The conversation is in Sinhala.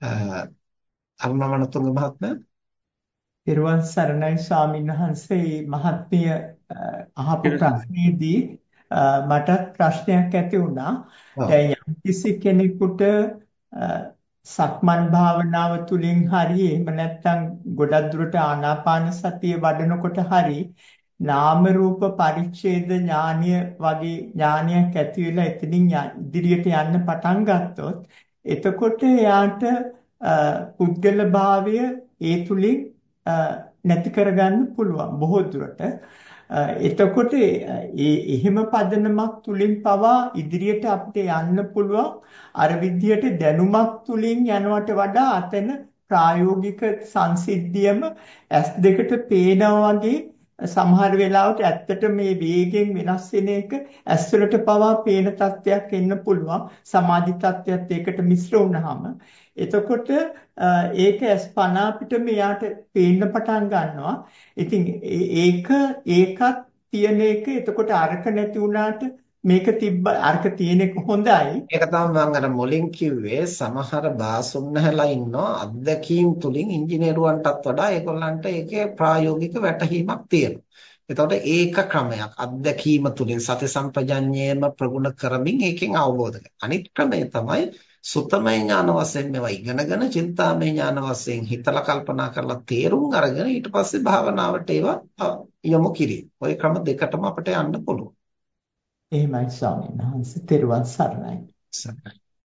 අරුණමනතුංග මහත්මයා පෙරවන් සරණයි ස්වාමීන් වහන්සේ මහත්මිය අහපු ප්‍රශ්නේදී මට ප්‍රශ්නයක් ඇති වුණා. දැන් යම්කිසි කෙනෙකුට සක්මන් භාවනාව තුළින් හරි එහෙම නැත්නම් ගොඩක් දුරට ආනාපාන සතිය වඩනකොට හරි නාම රූප පරිච්ඡේද ඥානීය වගේ ඥානයක් ඇති වෙලා එතනින් ඉදිරියට යන්න පටන් ගත්තොත් එතකොට එයාට පුද්ගල භාවය ඒ තුලින් නැති කරගන්න පුළුවන් බොහෝ දුරට. එතකොට ඒ එහෙම පදනමක් තුලින් පවා ඉදිරියට අපිට යන්න පුළුවන් අර විදියට දැනුමක් තුලින් යනවට වඩා අතන ප්‍රායෝගික සංසිද්ධියම S2ට පේනා වගේ සමහර වෙලාවට ඇත්තට මේ වේගෙන් වෙනස් වෙන එක ඇස්වලට පවා පේන තත්ත්වයක් එන්න පුළුවන්. සමාධි තත්ත්වයක් ඒකට මිශ්‍ර වුණාම. එතකොට ඒක S50 අපිට මෙයාට පේන්න පටන් ගන්නවා. ඉතින් ඒක ඒකත් තියෙන එක. එතකොට අරක නැති වුණාට මේක තිබ්බ අරක තියෙන එක හොඳයි. ඒක තමයි මම අර මුලින් කිව්වේ සමහර බාසුන්නහලා ඉන්නවා අත්දැකීම් තුලින් ඉංජිනේරුවන්ටත් වඩා ඒගොල්ලන්ට ඒකේ ප්‍රායෝගික වැටහීමක් තියෙනවා. එතකොට ඒක ක්‍රමයක් අත්දැකීම තුලින් සති සම්පජඤ්ඤයම ප්‍රගුණ කරමින් ඒකෙන් අවබෝධ අනිත් ක්‍රමය තමයි සුතමය ඥාන වශයෙන් මේවා ඉගෙනගෙන චින්තාමය ඥාන වශයෙන් හිතලා කල්පනා කරලා තේරුම් අරගෙන ඊට පස්සේ භාවනාවට ඒවා යොමු කිරීම. ওই ක්‍රම දෙකටම අපිට යන්න පුළුවන්. එහෙමයි ස්වාමීන් වහන්සේ. තෙරුවන් සරණයි. සරණයි.